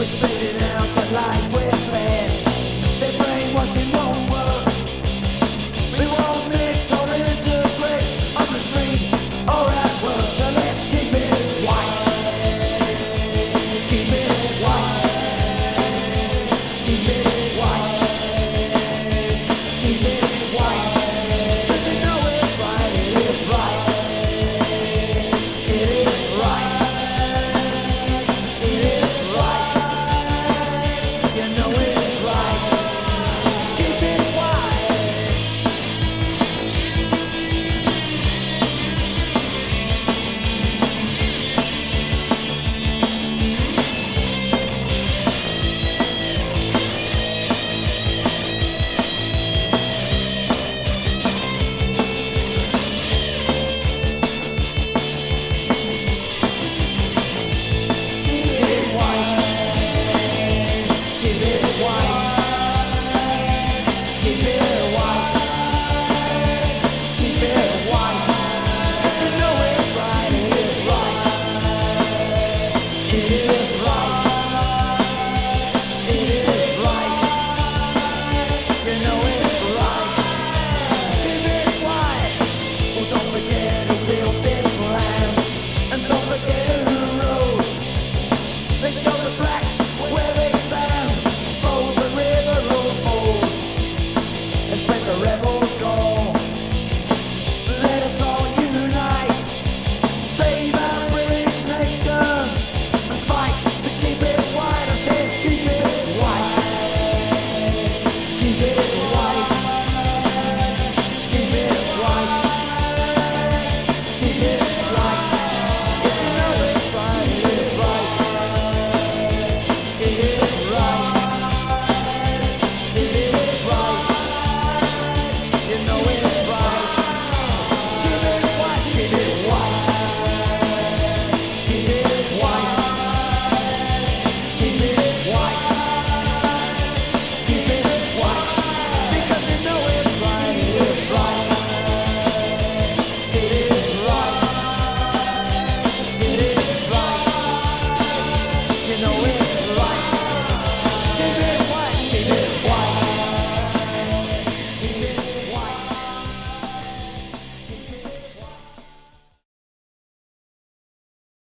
whispering. happy